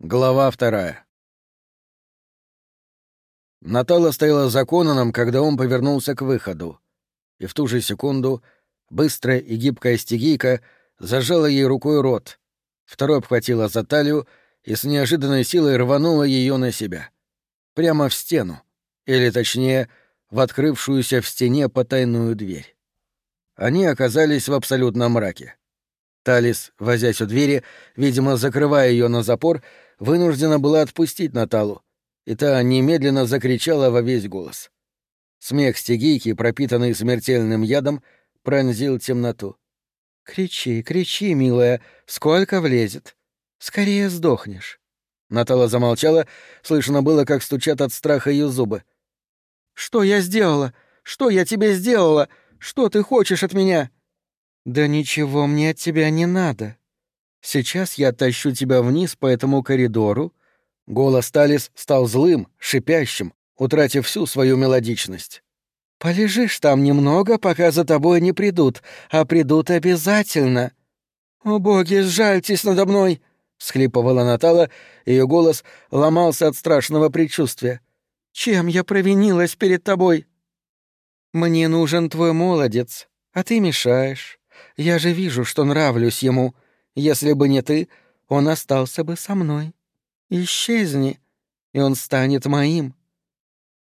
Глава вторая. Натала стояла за Конаном, когда он повернулся к выходу. И в ту же секунду быстрая и гибкая стигийка зажала ей рукой рот, второй обхватила за талию и с неожиданной силой рванула ее на себя. Прямо в стену, или точнее, в открывшуюся в стене потайную дверь. Они оказались в абсолютном мраке. Талис, возясь у двери, видимо, закрывая ее на запор, вынуждена была отпустить Наталу, и та немедленно закричала во весь голос. Смех стегийки, пропитанный смертельным ядом, пронзил темноту. «Кричи, кричи, милая, сколько влезет. Скорее сдохнешь». Натала замолчала, слышно было, как стучат от страха ее зубы. «Что я сделала? Что я тебе сделала? Что ты хочешь от меня?» «Да ничего мне от тебя не надо. Сейчас я тащу тебя вниз по этому коридору». Голос Талис стал злым, шипящим, утратив всю свою мелодичность. «Полежишь там немного, пока за тобой не придут, а придут обязательно». «О боги, сжальтесь надо мной!» — всхлипывала Натала, ее голос ломался от страшного предчувствия. «Чем я провинилась перед тобой?» «Мне нужен твой молодец, а ты мешаешь. Я же вижу, что нравлюсь ему. Если бы не ты, он остался бы со мной. Исчезни, и он станет моим».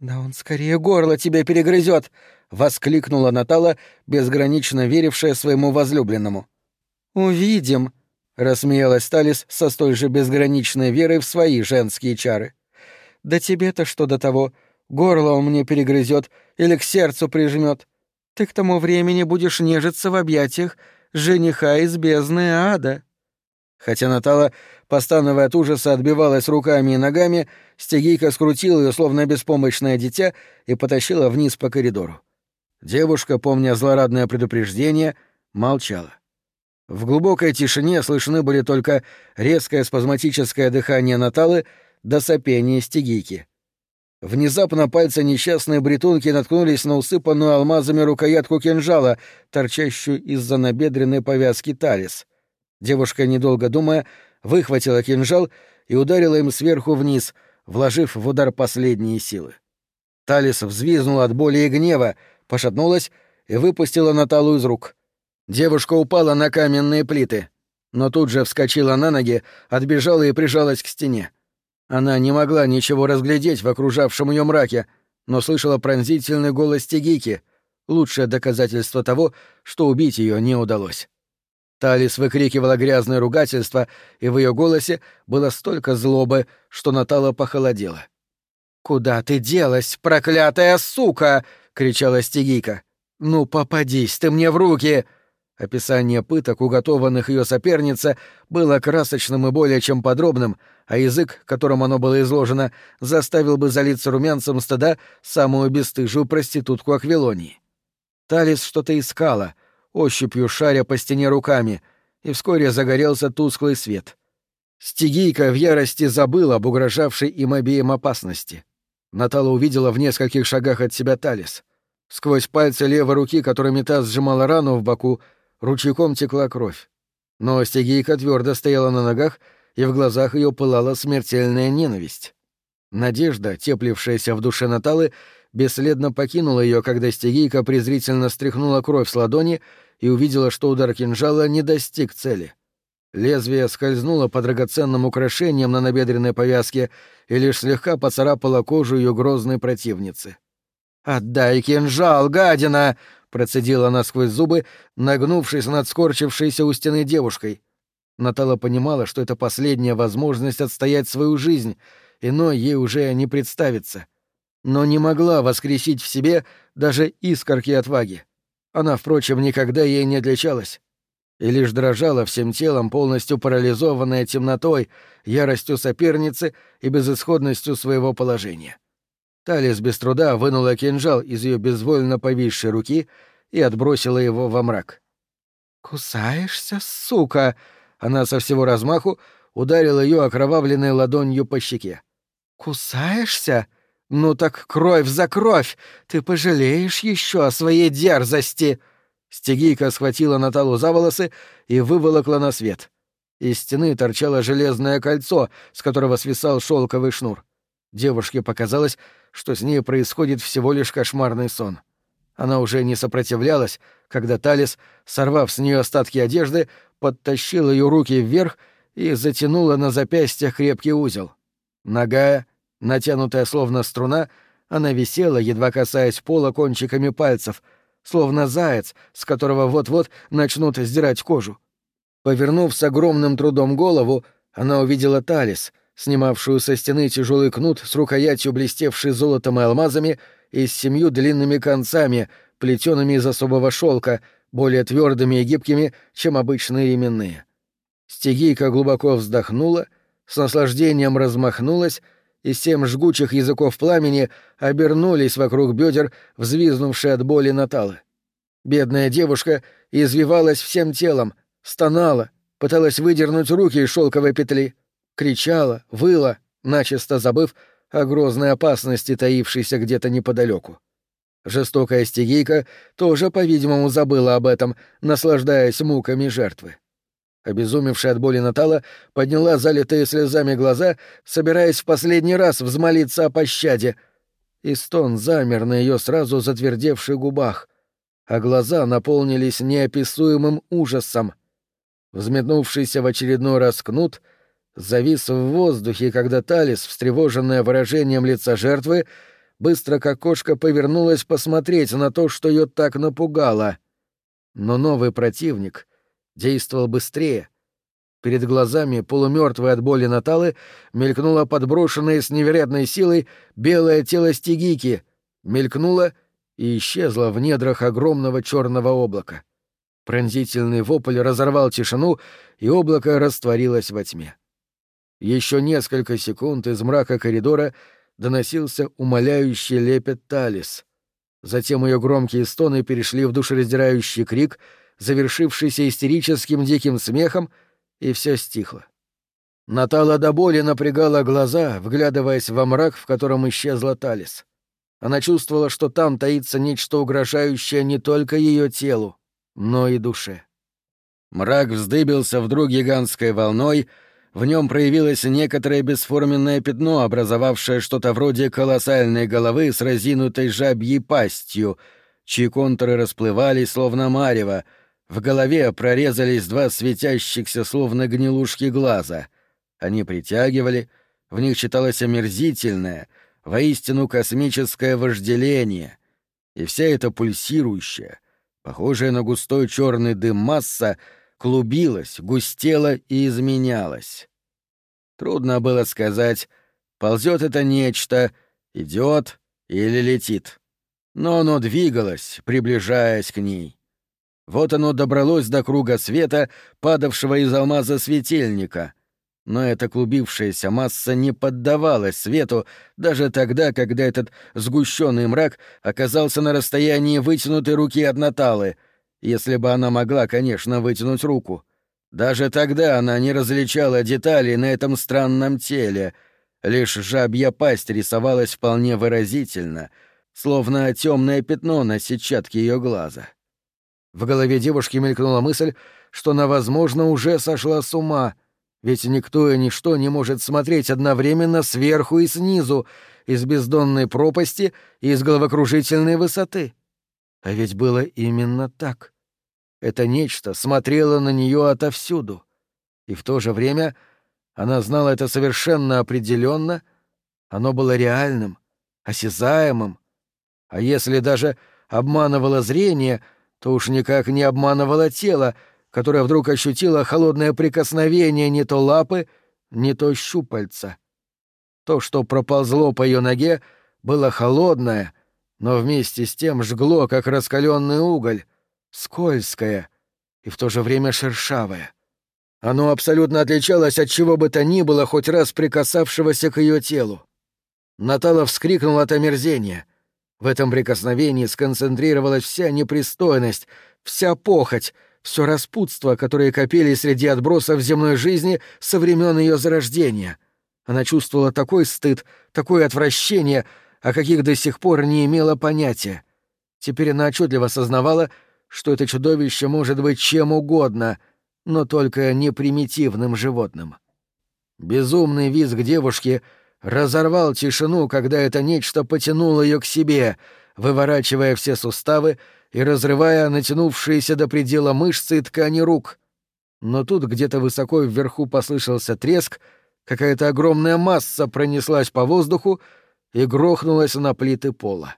«Да он скорее горло тебе перегрызет!» — воскликнула Натала, безгранично верившая своему возлюбленному. «Увидим», — рассмеялась Талис со столь же безграничной верой в свои женские чары. «Да тебе-то что до того? Горло он мне перегрызет или к сердцу прижмет. Ты к тому времени будешь нежиться в объятиях жениха из бездны ада». Хотя Натала, постановая от ужаса, отбивалась руками и ногами, стегийка скрутила ее, словно беспомощное дитя, и потащила вниз по коридору. Девушка, помня злорадное предупреждение, молчала. В глубокой тишине слышны были только резкое спазматическое дыхание Наталы до сопения стегийки. Внезапно пальцы несчастной бретунки наткнулись на усыпанную алмазами рукоятку кинжала, торчащую из-за набедренной повязки талис. Девушка, недолго думая, выхватила кинжал и ударила им сверху вниз, вложив в удар последние силы. Талис взвизгнула от боли и гнева, пошатнулась и выпустила Наталу из рук. Девушка упала на каменные плиты, но тут же вскочила на ноги, отбежала и прижалась к стене. Она не могла ничего разглядеть в окружавшем ее мраке, но слышала пронзительный голос Тигики, лучшее доказательство того, что убить ее не удалось. Талис выкрикивала грязное ругательство, и в ее голосе было столько злобы, что Натала похолодела. «Куда ты делась, проклятая сука?» — кричала Стигийка. «Ну, попадись ты мне в руки!» Описание пыток, уготованных ее сопернице, было красочным и более чем подробным, а язык, которым оно было изложено, заставил бы залиться румянцем стыда самую бесстыжую проститутку Аквилонии. Талис что-то искала, ощупью шаря по стене руками, и вскоре загорелся тусклый свет. Стигийка в ярости забыла об угрожавшей им обеим опасности. Натала увидела в нескольких шагах от себя Талис. Сквозь пальцы левой руки, которыми та сжимала рану в боку, ручейком текла кровь. Но Стегийка твердо стояла на ногах, и в глазах ее пылала смертельная ненависть. Надежда, теплившаяся в душе Наталы, бесследно покинула ее, когда Стегийка презрительно стряхнула кровь с ладони и увидела, что удар кинжала не достиг цели. Лезвие скользнуло по драгоценным украшениям на набедренной повязке и лишь слегка поцарапало кожу ее грозной противницы. «Отдай кинжал, гадина!» процедила она сквозь зубы, нагнувшись над скорчившейся у стены девушкой. Натала понимала, что это последняя возможность отстоять свою жизнь, иной ей уже не представится. Но не могла воскресить в себе даже искорки отваги. Она, впрочем, никогда ей не отличалась. И лишь дрожала всем телом, полностью парализованная темнотой, яростью соперницы и безысходностью своего положения. Талис без труда вынула кинжал из ее безвольно повисшей руки и отбросила его во мрак. «Кусаешься, сука!» Она со всего размаху ударила ее окровавленной ладонью по щеке. «Кусаешься? Ну так кровь за кровь! Ты пожалеешь еще о своей дерзости!» Стегийка схватила Наталу за волосы и выволокла на свет. Из стены торчало железное кольцо, с которого свисал шелковый шнур. Девушке показалось, что с ней происходит всего лишь кошмарный сон. Она уже не сопротивлялась, когда Талис, сорвав с нее остатки одежды, подтащил ее руки вверх и затянула на запястьях крепкий узел. Ногая, натянутая словно струна, она висела, едва касаясь пола кончиками пальцев, словно заяц, с которого вот-вот начнут сдирать кожу. Повернув с огромным трудом голову, она увидела Талис, снимавшую со стены тяжелый кнут с рукоятью, блестевшей золотом и алмазами, и с семью длинными концами, плетеными из особого шелка, более твердыми и гибкими, чем обычные ременные. Стегийка глубоко вздохнула, с наслаждением размахнулась, и семь жгучих языков пламени обернулись вокруг бедер, взвизнувшие от боли Наталы. Бедная девушка извивалась всем телом, стонала, пыталась выдернуть руки из шелковой петли, кричала, выла, начисто забыв о грозной опасности, таившейся где-то неподалеку. Жестокая стигийка тоже, по-видимому, забыла об этом, наслаждаясь муками жертвы. Обезумевшая от боли Натала подняла залитые слезами глаза, собираясь в последний раз взмолиться о пощаде. И стон замер на ее сразу затвердевших губах, а глаза наполнились неописуемым ужасом. Взметнувшийся в очередной раз кнут завис в воздухе, когда Талис, встревоженная выражением лица жертвы, быстро как кошка повернулась посмотреть на то, что ее так напугало. Но новый противник действовал быстрее. Перед глазами полумертвой от боли Наталы мелькнуло подброшенное с невероятной силой белое тело стигики, мелькнуло и исчезло в недрах огромного черного облака. Пронзительный вопль разорвал тишину, и облако растворилось во тьме. Еще несколько секунд из мрака коридора доносился умоляющий лепет Талис. Затем ее громкие стоны перешли в душераздирающий крик, завершившийся истерическим диким смехом, и все стихло. Натала до боли напрягала глаза, вглядываясь во мрак, в котором исчезла Талис. Она чувствовала, что там таится нечто угрожающее не только ее телу, но и душе. Мрак вздыбился вдруг гигантской волной, в нем проявилось некоторое бесформенное пятно, образовавшее что-то вроде колоссальной головы с разинутой жабьей пастью, чьи контуры расплывались, словно марево. В голове прорезались два светящихся, словно гнилушки глаза. Они притягивали, в них читалось омерзительное, воистину космическое вожделение. И вся эта пульсирующая, похожая на густой черный дым масса — клубилась, густела и изменялась. Трудно было сказать, ползет это нечто, идет или летит. Но оно двигалось, приближаясь к ней. Вот оно добралось до круга света, падавшего из алмаза светильника. Но эта клубившаяся масса не поддавалась свету даже тогда, когда этот сгущенный мрак оказался на расстоянии вытянутой руки от Наталы — если бы она могла, конечно, вытянуть руку. Даже тогда она не различала деталей на этом странном теле. Лишь жабья пасть рисовалась вполне выразительно, словно темное пятно на сетчатке ее глаза. В голове девушки мелькнула мысль, что она, возможно, уже сошла с ума, ведь никто и ничто не может смотреть одновременно сверху и снизу, из бездонной пропасти и из головокружительной высоты. А ведь было именно так. Это нечто смотрело на нее отовсюду. И в то же время она знала это совершенно определенно, оно было реальным, осязаемым. А если даже обманывало зрение, то уж никак не обманывало тело, которое вдруг ощутило холодное прикосновение не то лапы, не то щупальца. То, что проползло по ее ноге, было холодное, но вместе с тем жгло, как раскаленный уголь, скользкое и в то же время шершавое. Оно абсолютно отличалось от чего бы то ни было, хоть раз прикасавшегося к ее телу. Натала вскрикнула от омерзения. В этом прикосновении сконцентрировалась вся непристойность, вся похоть, все распутство, которые копили среди отбросов земной жизни со времен ее зарождения. Она чувствовала такой стыд, такое отвращение, о каких до сих пор не имела понятия. Теперь она отчетливо осознавала, что это чудовище может быть чем угодно, но только не примитивным животным. Безумный визг девушки разорвал тишину, когда это нечто потянуло ее к себе, выворачивая все суставы и разрывая натянувшиеся до предела мышцы и ткани рук. Но тут где-то высоко вверху послышался треск, какая-то огромная масса пронеслась по воздуху и грохнулась на плиты пола.